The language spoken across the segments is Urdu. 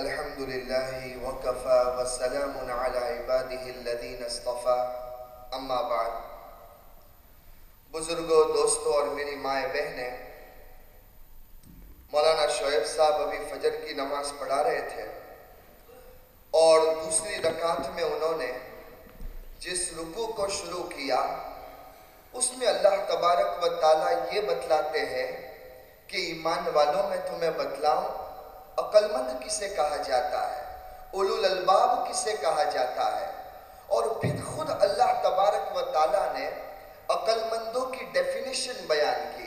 الحمد لله وكفى وسلام على عباده الذين اصطفى. اما بعد بزرگوں دوستوں اور میری مائیں بہنیں، مولانا شعیب صاحب ابھی فجر کی نماز پڑھا رہے تھے اور دوسری رکعت میں انہوں نے جس رکوع کو شروع کیا، اس میں اللہ تبارک و تعالیٰ یہ بتلاتے ہیں کہ ایمان والوں میں تمہیں بتلاؤں عقل مند کسے کہا جاتا ہے؟ اولو الالباب کسے کہا جاتا ہے؟ اور پھر خود اللہ تبارک و تعالیٰ نے عقل مندوں کی ڈیفینیشن بیان کی۔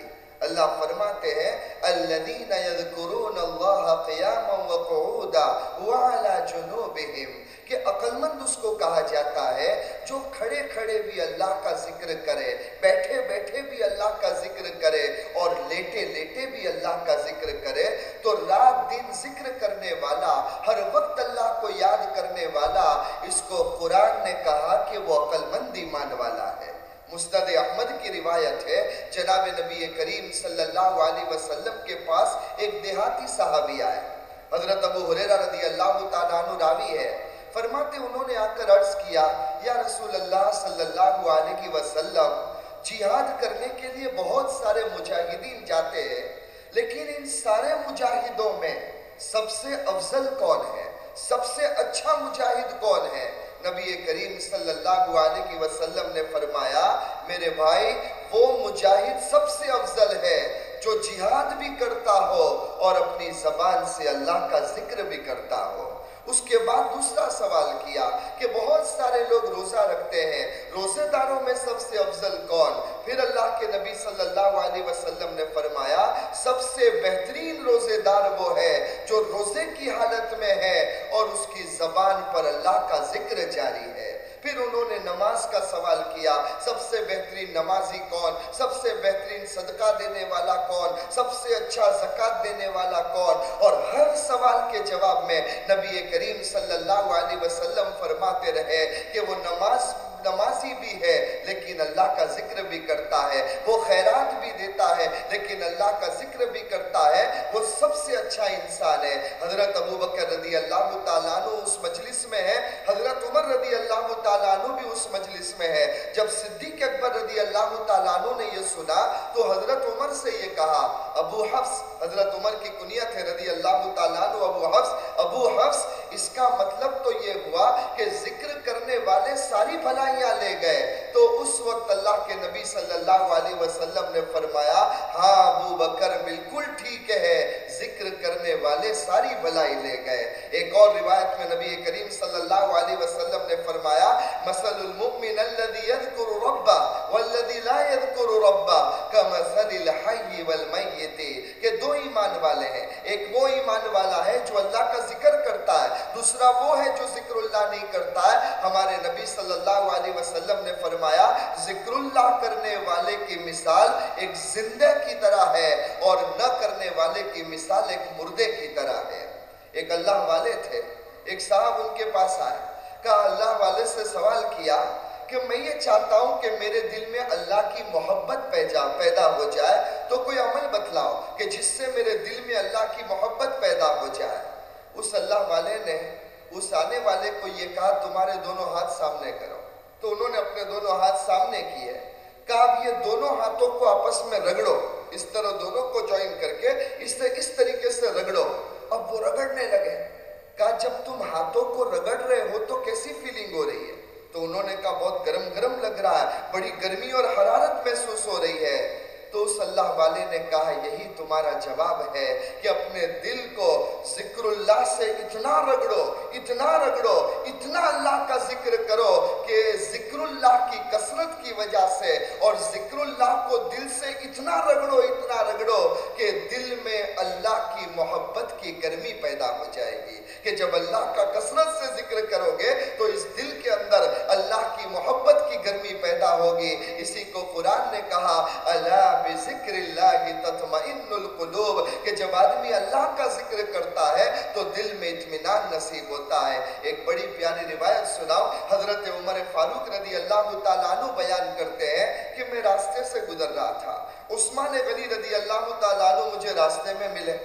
اللہ فرماتے ہیں الذین یذکرون اللہ قیاما وقعودا وعلا جنوبہم کہ عقلمند اس کو کہا جاتا ہے جو کھڑے کھڑے بھی اللہ کا ذکر کرے، بیٹھے بیٹھے بھی اللہ کا ذکر کرے اور لیٹے لیٹے بھی اللہ کا ذکر کرے، تو رات دن ذکر کرنے والا، ہر وقت اللہ کو یاد کرنے والا، اس کو قرآن نے کہا کہ وہ عقلمند ایمان والا ہے مستد احمد کی روایت ہے، جناب نبی کریم صلی اللہ علیہ وسلم کے پاس ایک دیہاتی صحابی آئے۔ حضرت ابو حریرہ رضی اللہ تعالیٰ عنہ راوی ہے۔ فرماتے انہوں نے آ کر عرض کیا، یا رسول اللہ صلی اللہ علیہ وسلم، جہاد کرنے کے لیے بہت سارے مجاہدین جاتے ہیں، لیکن ان سارے مجاہدوں میں سب سے افضل کون ہے؟ سب سے اچھا مجاہد کون ہے؟ نبی کریم صلی اللہ علیہ وسلم نے فرمایا، میرے بھائی، وہ مجاہد سب سے افضل ہے جو جہاد بھی کرتا ہو اور اپنی زبان سے اللہ کا ذکر بھی کرتا ہو۔ اس کے بعد دوسرا سوال کیا کہ بہت سارے لوگ روزہ رکھتے ہیں، روزے داروں میں سب سے افضل کون؟ پھر اللہ کے نبی صلی اللہ علیہ وسلم نے فرمایا، سب سے بہترین روزے دار وہ ہے جو روزے کی حالت میں ہے اور اس کی زبان پر اللہ کا ذکر جاری ہے۔ پھر انہوں نے نماز کا سوال کیا، سب سے بہترین نمازی کون؟ سب سے بہترین صدقہ دینے والا کون؟ سب سے اچھا زکاة دینے والا کون؟ اور ہر سوال کے جواب میں نبی کریم صلی اللہ علیہ وسلم فرماتے رہے کہ وہ نماز نمازی بھی ہے لیکن اللہ کا ذکر بھی کرتا ہے وہ خیرات بھی دیتا ہے لیکن اللہ کا ذکر بھی کرتا ہے وہ سب سے اچھا انسان ہے۔ حضرت ابو بکر رضی اللہ تعالیٰ اس مجلس میں ہے۔ حضرت عمر رضی اللہ تعالیٰ بھی اس مجلس میں ہے۔ جب صدیق اکبر رضی اللہ تعالیٰ نے یہ سنا تو حضرت عمر سے یہ کہا، ابو حفظ حضرت عمر کی کنیت ہے۔ رضی اللہ تعالیٰ ابو حفظ ابو حفظ اس کا مطلب تو یہ ہوا کہ ذکر کرنے والے ساری بھلائیاں لے گئے۔ تو اس وقت اللہ کے نبی صلی اللہ علیہ وسلم نے فرمایا ہاں ابو بکر بالکل ٹھیک ہے، ذکر کرنے والے ساری بھلائی لے گئے۔ ایک اور روایت میں نبی کریم صلی اللہ علیہ وسلم نے فرمایا، مثل المؤمن الذي يذكر ربا والذي لا يذكر ربا كمثل الحي والمیت، کہ دو ایمان والے ہیں۔ ایک وہ ایمان والا ہے جو اللہ کا ذکر دوسرا وہ ہے جو ذکر اللہ نہیں کرتا ہے۔ ہمارے نبی صلی اللہ علیہ وسلم نے فرمایا، ذکر اللہ کرنے والے کی مثال ایک زندہ کی طرح ہے اور نہ کرنے والے کی مثال ایک مردے کی طرح ہے۔ ایک اللہ والے تھے، ایک صاحب ان کے پاس آئے۔ کہا، اللہ والے سے سوال کیا کہ میں یہ چاہتا ہوں کہ میرے دل میں اللہ کی محبت پیدا ہو جائے۔ تو کوئی عمل بتلاؤ کہ جس سے میرے دل میں اللہ کی محبت پیدا ہو جائے اس اللہ والے نے، اس آنے والے کو یہ کہا، تمہارے دونوں ہاتھ سامنے کرو۔ تو انہوں نے اپنے دونوں ہاتھ سامنے کیے۔ کہا، اب یہ دونوں ہاتھوں کو آپس میں رگڑو۔ اس طرح دونوں کو جوائن کر کے اس سے اس طریقے سے رگڑو۔ اب وہ رگڑنے لگے۔ کہا، جب تم ہاتھوں کو رگڑ رہے ہو تو کیسی فیلنگ ہو رہی ہے؟ تو انہوں نے کہا، بہت گرم گرم لگ رہا ہے، بڑی گرمی اور حرارت محسوس ہو رہی ہے۔ تو اس اللہ والے نے کہا، یہی تمہارا جواب ہے کہ اپنے دل کو ذکر اللہ سے اتنا رگڑو اتنا رگڑو، اتنا اللہ کا ذکر کرو کہ ذکر اللہ کی کثرت کی وجہ سے اور ذکر اللہ کو دل سے اتنا رگڑو اتنا رگڑو کہ دل میں اللہ کی محبت کی گرمی پیدا ہو جائے گی۔ کہ جب اللہ کا کثرت سے ذکر کرو گے تو اس دل کے اندر اللہ کی محبت کی گرمی پیدا ہوگی۔ اسی کو قرآن نے کہا اللہ بذکر اللہ تطمئن القلوب کہ جب آدمی اللہ کا ذکر کرتا ہے تو دل میں اطمینان نصیب ہوتا ہے۔ ایک بڑی پیاری روایت سناؤ، حضرت عمر فاروق رضی اللہ تعالیٰ عنہ بیان کرتے ہیں کہ میں راستے سے گزر رہا تھا۔ عثمان غنی رضی اللہ تعالیٰ عنہ مجھے راستے میں ملے۔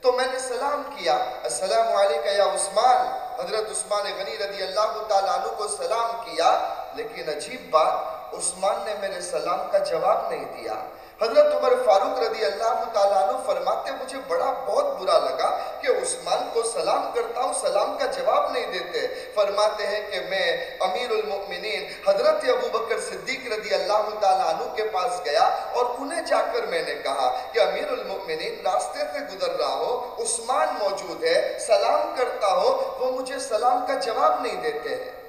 تو میں نے سلام کیا۔ السلام علیکہ یا عثمان حضرت عثمان غنی رضی اللہ تعالیٰ عنہ کو سلام کیا۔ لیکن عجیب بات عثمان نے میرے سلام کا جواب نہیں دیا۔ حضرت عمر فاروق رضی اللہ تعالیٰ عنہ فرماتے، مجھے بڑا بہت برا لگا کہ عثمان کو سلام کرتا ہوں، سلام کا جواب نہیں دیتے۔ فرماتے ہیں کہ میں امیر المؤمنین حضرت ابو بکر صدیق رضی اللہ تعالیٰ عنہ کے پاس گیا اور انہیں جا کر میں نے کہا کہ امیر المؤمنین راستے سے گزر رہا ہو، عثمان موجود ہے، سلام کرتا ہو، وہ مجھے سلام کا جواب نہیں دیتے ہیں۔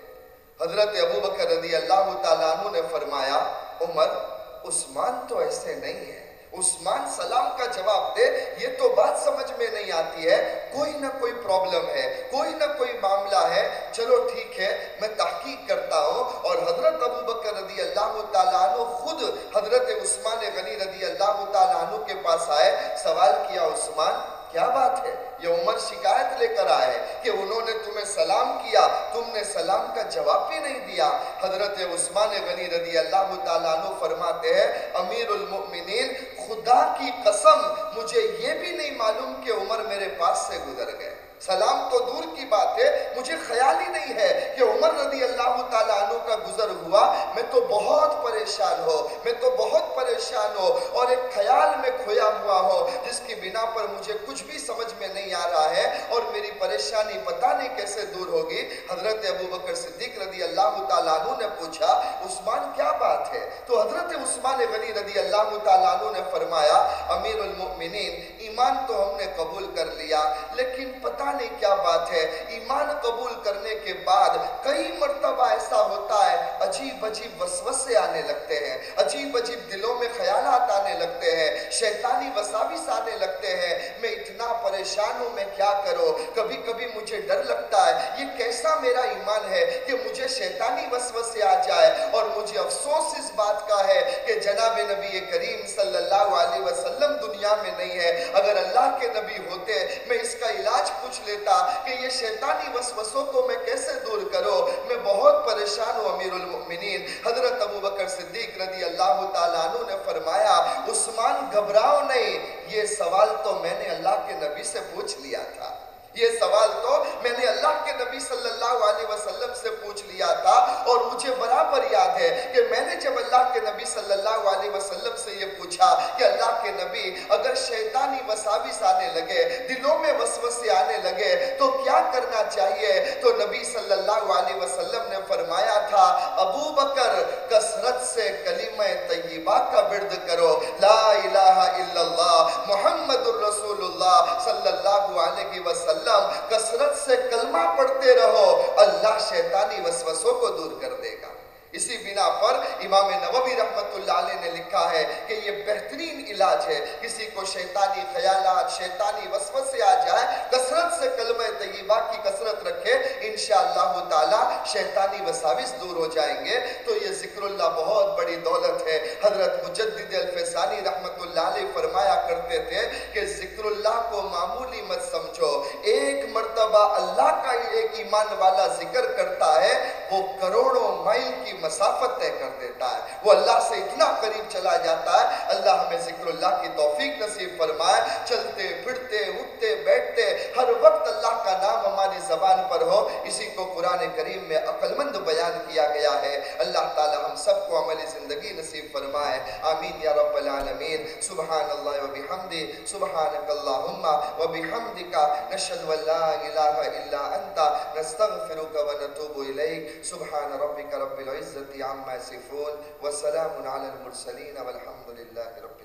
حضرت ابو بکر رضی اللہ تعالیٰ عنہ نے فرمایا، عمر، عثمان تو ایسے نہیں ہے۔ عثمان سلام کا جواب دے، یہ تو بات سمجھ میں نہیں آتی ہے۔ کوئی نہ کوئی پرابلم ہے، کوئی نہ کوئی معاملہ ہے۔ چلو ٹھیک ہے، میں تحقیق کرتا ہوں۔ اور حضرت ابو بکر رضی اللہ تعالیٰ عنہ خود حضرت عثمان غنی رضی اللہ تعالیٰ عنہ کے پاس آئے، سوال کیا، عثمان، کیا بات ہے؟ یہ عمر شکایت لے کر آئے۔ سلام کیا، تم نے سلام کا جواب بھی نہیں دیا۔ حضرت عثمان غنی رضی اللہ تعالیٰ عنہ فرماتے ہیں، امیر المؤمنین، خدا کی قسم، مجھے یہ بھی نہیں معلوم کہ عمر میرے پاس سے گزر گئے۔ سلام تو دور کی بات ہے، مجھے خیال ہی نہیں ہے کہ عمر رضی اللہ تعالیٰ عنہ کا گزر ہوا۔ میں تو بہت پریشان ہو میں تو بہت پریشان ہو اور ایک خیال میں کھویا ہوا ہو جس کی بنا پر مجھے کچھ بھی سمجھ میں نہیں آ رہا ہے اور میری پریشانی پتہ نہیں کیسے دور ہوگی۔ حضرت ابو بکر صدیق رضی اللہ تعالیٰ عنہ نے پوچھا، عثمان، کیا بات ہے؟ تو عثمان غنی رضی اللہ تعالیٰ عنہ نے فرمایا، امیر المؤمنین، ایمان تو ہم نے قبول کر لیا، لیکن پتہ نہیں کیا بات ہے۔ ایمان قبول کرنے کے بعد کئی مرتبہ ایسا ہوتا ہے، عجیب عجیب وسوسے آنے لگتے ہیں، عجیب عجیب دلوں میں خیالات آنے لگتے ہیں، شیطانی وساوس آنے لگتے ہیں۔ پریشان ہوں میں کیا کروں کبھی کبھی مجھے ڈر لگتا ہے۔ یہ کیسا میرا ایمان ہے کہ مجھے شیطانی وسوسے آ جائے؟ اور مجھے افسوس اس بات کا ہے کہ جناب نبی کریم صلی اللہ علیہ وسلم دنیا میں نہیں ہے۔ اگر اللہ کے نبی ہوتے، میں اس کا علاج پوچھ لیتا کہ یہ شیطانی وسوسوں کو میں کیسے دور کرو میں بہت پریشان ہوں امیر المؤمنین۔ حضرت ابو بکر صدیق رضی اللہ تعالیٰ عنہ نے فرمایا، عثمان گھبراؤ نہیں۔ یہ سوال تو میں نے اللہ کے نبی سے پوچھ لیا تھا۔ یہ سوال تو میں نے اللہ کے نبی صلی اللہ علیہ وسلم سے پوچھ لیا تھا اور مجھے برابر یاد ہے کہ میں نے جب اللہ کے نبی صلی اللہ علیہ وسلم سے یہ پوچھا کہ اللہ کے نبی، اگر شیطانی وساوس آنے لگے، دلوں میں وسوسے آنے لگے، تو کیا کرنا چاہیے؟ تو نبی صلی اللہ علیہ وسلم نے فرمایا تھا، ابو بکر کسرت سے کلمہ طیبہ کا برد کرو۔ لا الہ الا اللہ، محمد الرسول اللہ صلی اللہ علیہ وسلم وسلم کسرت سے کلمہ پڑھتے رہو۔ اللہ شیطانی وسوسوں کو دور کر دے گا۔ اسی بنا پر امام نووی رحمت اللہ علیہ نے لکھا ہے کہ یہ بہترین علاج ہے۔ کسی کو شیطانی خیالات، شیطانی وسوسے آ جائے کسرت سے کلمہ طیبہ کی کسرت رکھے، انشاءاللہ تعالی شیطانی وساوس دور ہو جائیں گے۔ تو یہ ذکر اللہ بہت بڑی دولت ہے۔ حضرت مجدد الفسانی رحمت اللہ علیہ فرمایا کرتے تھے کہ ذکر اللہ کو معمولی مت سمجھو۔ ایک مرتبہ اللہ کا ایک ایمان والا ذکر کرتا ہے، وہ کروڑوں مائل کی مسافت طے کر دیتا ہے۔ وہ اللہ سے اتنا قریب چلا جاتا ہے۔ اللہ ہمیں ذکر اللہ کی توفیق نصیب فرمائے۔ چلتے پھرتے، اٹھتے، بیٹھتے ہر وقت اللہ کا نام ہماری زبان پر ہو، اسی کو قرآن کریم میں عقل مند بیان کیا گیا ہے۔ اللہ تعالی ہم سب کو عملی زندگی نصیب فرمائے۔ آمین یا رب العالمین۔ سبحان اللہ و بحمدی، سبحانک اللہم و بحمدکا نشد و لا الہ الا انتا نستغفرک و نتوب الیک۔ سبحان ربک رب العزت عما يصفون وسلام على المرسلين والحمد لله رب